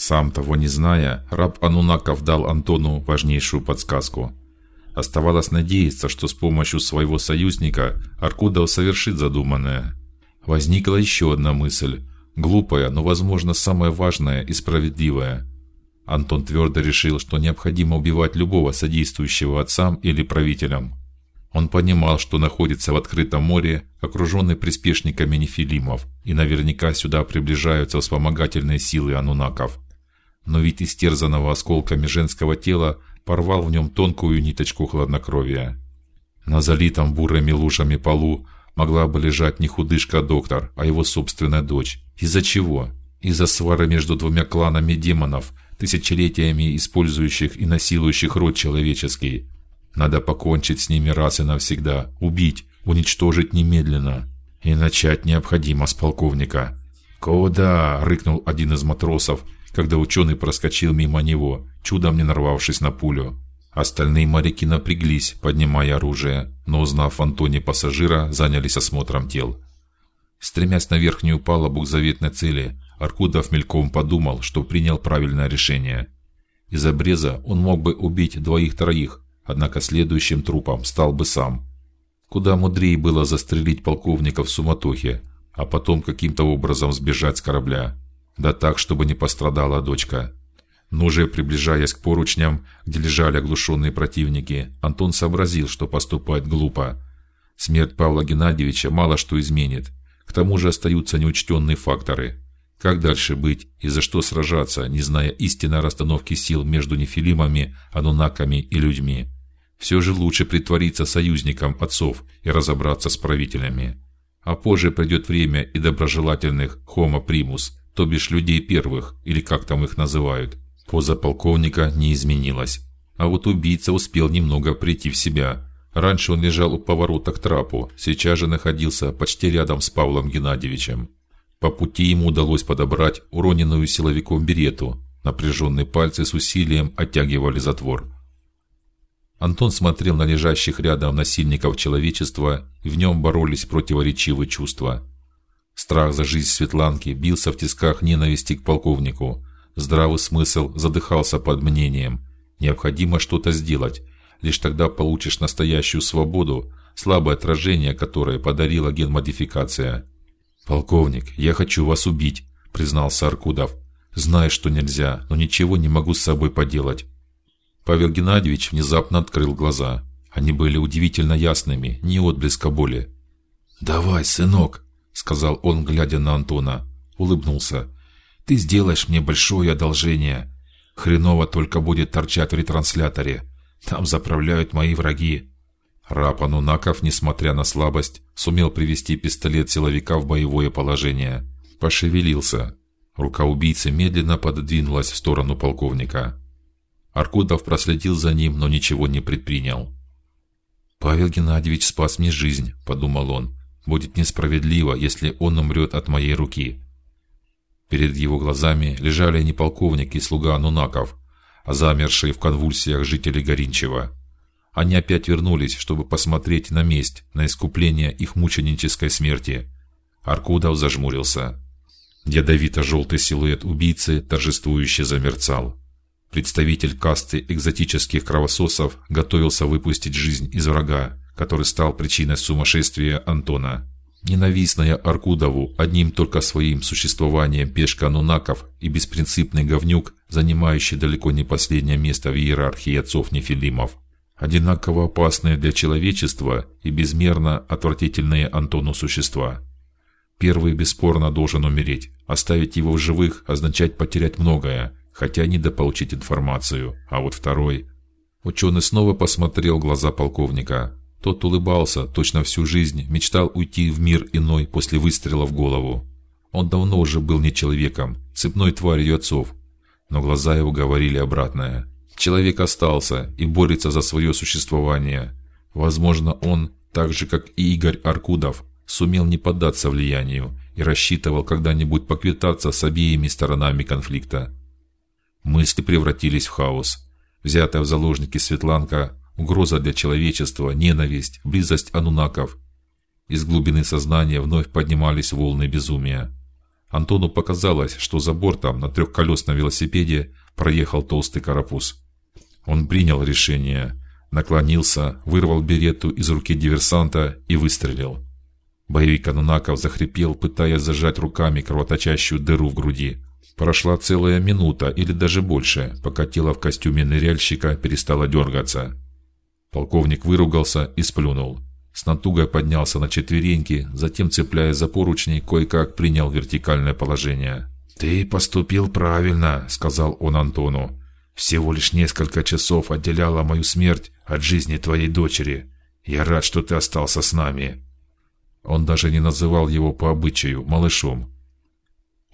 Сам того не зная, раб Анунаков дал Антону важнейшую подсказку. Оставалось надеяться, что с помощью своего союзника Аркудов совершит задуманное. Возникла еще одна мысль, глупая, но, возможно, самая важная и справедливая. Антон твердо решил, что необходимо убивать любого содействующего отцам или правителям. Он понимал, что находится в открытом море, окруженный приспешниками нефилимов, и наверняка сюда приближаются вспомогательные силы анунаков но вид истерзанного осколками женского тела порвал в нем тонкую ниточку хладнокровия. На залитом бурыми лужами полу могла бы лежать не худышка-доктор, а его собственная дочь. Из-за чего? Из-за свары между двумя кланами демонов, тысячелетиями использующих и насилующих род человеческий. Надо покончить с ними раз и навсегда, убить, уничтожить немедленно. И начать необходимо с полковника. Куда? рыкнул один из матросов когда ученый проскочил мимо него, чудом не нарвавшись на пулю. Остальные моряки напряглись, поднимая оружие, но узнав в Антоне пассажира, занялись осмотром тел. Стремясь на верхнюю палубу к заветной цели, Аркудов мельком подумал, что принял правильное решение. Из обреза он мог бы убить двоих-троих, однако следующим трупом стал бы сам. Куда мудрее было застрелить полковника в суматохе, а потом каким-то образом сбежать с корабля да так, чтобы не пострадала дочка. Но уже приближаясь к поручням, где лежали оглушенные противники, Антон сообразил, что поступает глупо. Смерть Павла Геннадьевича мало что изменит. К тому же остаются неучтенные факторы. Как дальше быть и за что сражаться, не зная истинной расстановки сил между нефилимами, анунаками и людьми? Все же лучше притвориться союзником отцов и разобраться с правителями. А позже придет время и доброжелательных homo primus, то бишь людей первых, или как там их называют. Поза полковника не изменилась, а вот убийца успел немного прийти в себя. Раньше он лежал у поворота к трапу, сейчас же находился почти рядом с Павлом Геннадьевичем. По пути ему удалось подобрать уроненную силовиком берету. Напряженные пальцы с усилием оттягивали затвор. Антон смотрел на лежащих рядом насильников человечества, в нем боролись противоречивые чувства. Страх за жизнь Светланки бился в тисках ненависти к полковнику. Здравый смысл задыхался под мнением: необходимо что-то сделать. Лишь тогда получишь настоящую свободу, слабое отражение которой подарила генмодификация. Полковник, я хочу вас убить, признался Аркудов. Знаю, что нельзя, но ничего не могу с собой поделать. Павел Геннадьевич внезапно открыл глаза. Они были удивительно ясными, ни отблеска боли. Давай, сынок, сказал он, глядя на Антона, улыбнулся. Ты сделаешь мне большое одолжение. Хреново только будет торчать в ретрансляторе. Там заправляют мои враги. Раб Анунаков, несмотря на слабость, сумел привести пистолет силовика в боевое положение. Пошевелился. Рука убийцы медленно пододвинулась в сторону полковника. Аркудов проследил за ним, но ничего не предпринял. Павел Геннадьевич спас мне жизнь, подумал он. Будет несправедливо, если он умрет от моей руки. Перед его глазами лежали не полковник и слуга Нунаков, а замершие в конвульсиях жители Горинчева. Они опять вернулись, чтобы посмотреть на месть, на искупление их мученической смерти. Аркудов зажмурился. Ядовито-желтый силуэт убийцы торжествующе замерцал. Представитель касты экзотических кровососов готовился выпустить жизнь из врага, который стал причиной сумасшествия Антона. Ненавистная Аркудову одним только своим существованием пешка Анунаков и беспринципный говнюк, занимающий далеко не последнее место в иерархии отцов Нефилимов, одинаково опасные для человечества и безмерно отвратительные Антону существа. Первый бесспорно должен умереть. Оставить его в живых означает потерять многое, хотя не дополучить информацию. А вот второй. Ученый снова посмотрел глаза полковника. Тот улыбался, точно всю жизнь мечтал уйти в мир иной после выстрела в голову. Он давно уже был не человеком, цепной тварью отцов, но глаза его говорили обратное. Человек остался и борется за свое существование. Возможно, он, так же как и Игорь Аркудов, сумел не поддаться влиянию и рассчитывал когда-нибудь поквитаться с обеими сторонами конфликта. Мысли превратились в хаос. Взятая в заложники Светланка угроза для человечества, ненависть, близость анунаков. Из глубины сознания вновь поднимались волны безумия. Антону показалось, что за бортом на трехколесном велосипеде проехал толстый карапуз. Он принял решение, наклонился, вырвал берету из руки диверсанта и выстрелил. Боевик Анунаков захрипел, пытаясь зажать руками кровоточащую дыру в груди. Прошла целая минута или даже больше, пока тело в костюме ныряльщика перестало дергаться. Полковник выругался и сплюнул. С натугой поднялся на четвереньки, затем, цепляясь за поручни, кое-как принял вертикальное положение. Ты поступил правильно, сказал он Антону. Всего лишь несколько часов отделяло мою смерть от жизни твоей дочери. Я рад, что ты остался с нами. Он даже не называл его по обычаю малышом.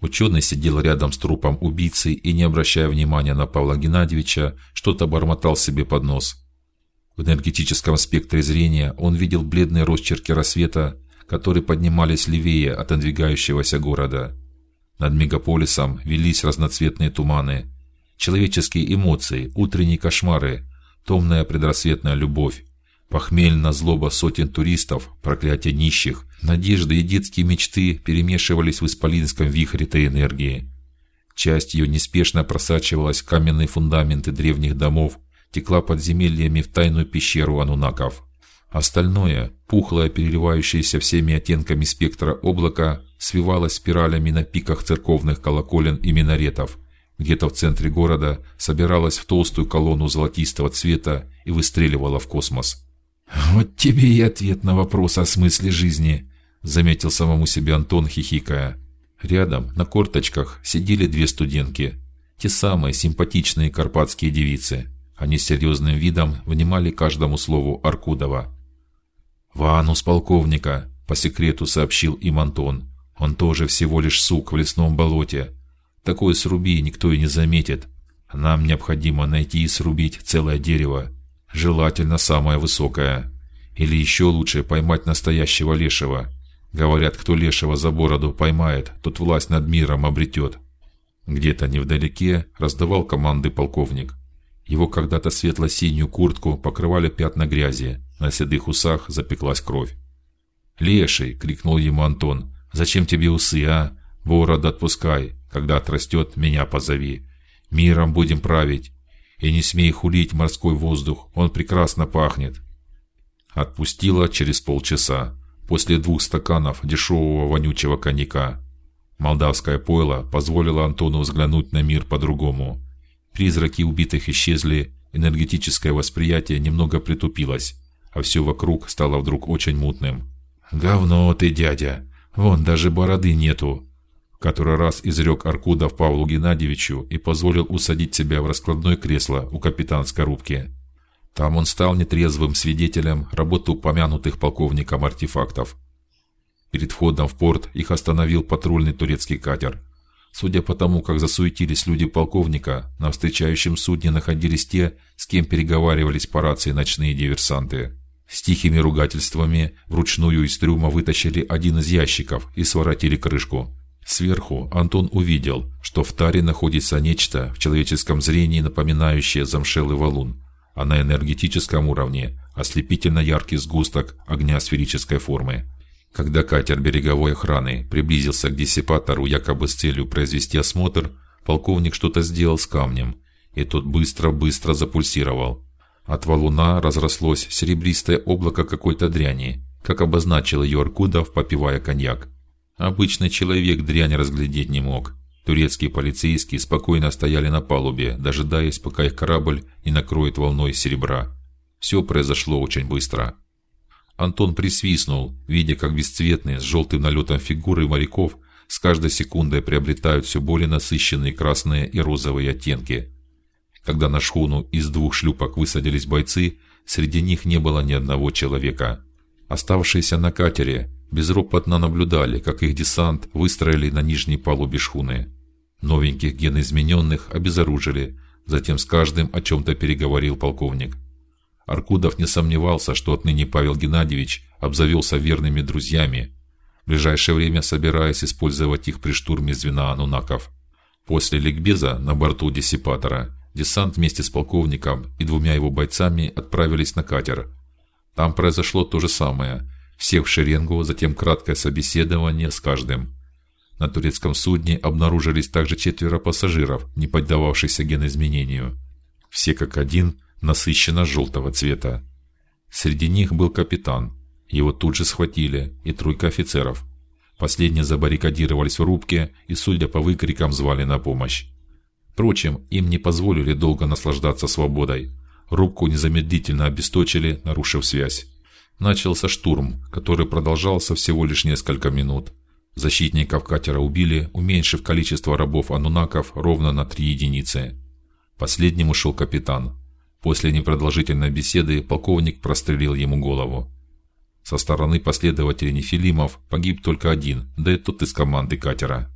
Ученый сидел рядом с трупом убийцы и, не обращая внимания на Павла Геннадьевича, что-то бормотал себе под нос. В энергетическом спектре зрения он видел бледные росчерки рассвета, которые поднимались левее от надвигающегося города. Над мегаполисом велись разноцветные туманы, человеческие эмоции, утренние кошмары, томная предрассветная любовь, похмельная злоба сотен туристов, проклятие нищих, надежды и детские мечты перемешивались в исполинском вихре этой энергии. Часть ее неспешно просачивалась в каменные фундаменты древних домов текла подземельями в тайную пещеру анунаков. Остальное, пухлое, переливающееся всеми оттенками спектра облако, свивалось спиралями на пиках церковных колоколен и минаретов. Где-то в центре города собиралось в толстую колонну золотистого цвета и выстреливало в космос. Вот тебе и ответ на вопрос о смысле жизни, заметил самому себе Антон, хихикая. Рядом на корточках сидели две студентки, те самые симпатичные карпатские девицы. Они серьезным видом внимали каждому слову Аркудова. Ванус полковника по секрету сообщил им Антон. Он тоже всего лишь сук в лесном болоте. Такое сруби никто и не заметит. Нам необходимо найти и срубить целое дерево, желательно самое высокое, или еще лучше поймать настоящего лешего. Говорят, кто лешего за бороду поймает, тот власть над миром обретет. Где-то невдалеке раздавал команды полковник. Его когда-то светло-синюю куртку покрывали пятна грязи, на седых усах запеклась кровь. Леший, крикнул ему Антон, зачем тебе усы, а? Бороду отпускай, когда отрастет, меня позови. Миром будем править, и не смей хулить морской воздух, он прекрасно пахнет. Отпустила через полчаса после двух стаканов дешевого вонючего коньяка. Молдавское пойло позволило Антону взглянуть на мир по-другому. Призраки убитых исчезли, энергетическое восприятие немного притупилось, а все вокруг стало вдруг очень мутным. Говно ты, дядя, вон даже бороды нету. Который раз изрек Аркудов Павлу Геннадьевичу и позволил усадить себя в раскладное кресло у капитанской рубки. Там он стал нетрезвым свидетелем работы упомянутых полковником артефактов. Перед входом в порт их остановил патрульный турецкий катер. Судя по тому, как засуетились люди полковника, на встречающем судне находились те, с кем переговаривались по рации ночные диверсанты. С тихими ругательствами вручную из трюма вытащили один из ящиков и своротили крышку. Сверху Антон увидел, что в таре находится нечто в человеческом зрении напоминающее замшелый валун, а на энергетическом уровне ослепительно яркий сгусток огня сферической формы. Когда катер береговой охраны приблизился к диссипатору якобы с целью произвести осмотр, полковник что-то сделал с камнем, и тот быстро-быстро запульсировал. От валуна разрослось серебристое облако какой-то дряни, как обозначил ее Аркудов, попивая коньяк. Обычный человек дрянь разглядеть не мог. Турецкие полицейские спокойно стояли на палубе, дожидаясь, пока их корабль не накроет волной серебра. Все произошло очень быстро. Антон присвистнул, видя, как бесцветные с желтым налетом фигуры моряков с каждой секундой приобретают все более насыщенные красные и розовые оттенки. Когда на шхуну из двух шлюпок высадились бойцы, среди них не было ни одного человека. Оставшиеся на катере безропотно наблюдали, как их десант выстроили на нижней палубе шхуны. Новеньких геноизмененных обезоружили, затем с каждым о чем-то переговорил полковник. Аркудов не сомневался, что отныне Павел Геннадьевич обзавелся верными друзьями, в ближайшее время собираясь использовать их при штурме звена анунаков. После ликбеза на борту диссипатора десант вместе с полковником и двумя его бойцами отправились на катер. Там произошло то же самое: всех в шеренгу, затем краткое собеседование с каждым. На турецком судне обнаружились также четверо пассажиров, не поддававшихся генизменению. Все как один насыщенно желтого цвета. Среди них был капитан. Его тут же схватили и тройка офицеров. Последние забаррикадировались в рубке и, судя по выкрикам, звали на помощь. Впрочем, им не позволили долго наслаждаться свободой. Рубку незамедлительно обесточили, нарушив связь. Начался штурм, который продолжался всего лишь несколько минут. Защитников катера убили, уменьшив количество рабов анунаков ровно на три единицы. Последним ушел капитан. После непродолжительной беседы полковник прострелил ему голову. Со стороны последователей нефилимов погиб только один, да и тот из команды катера.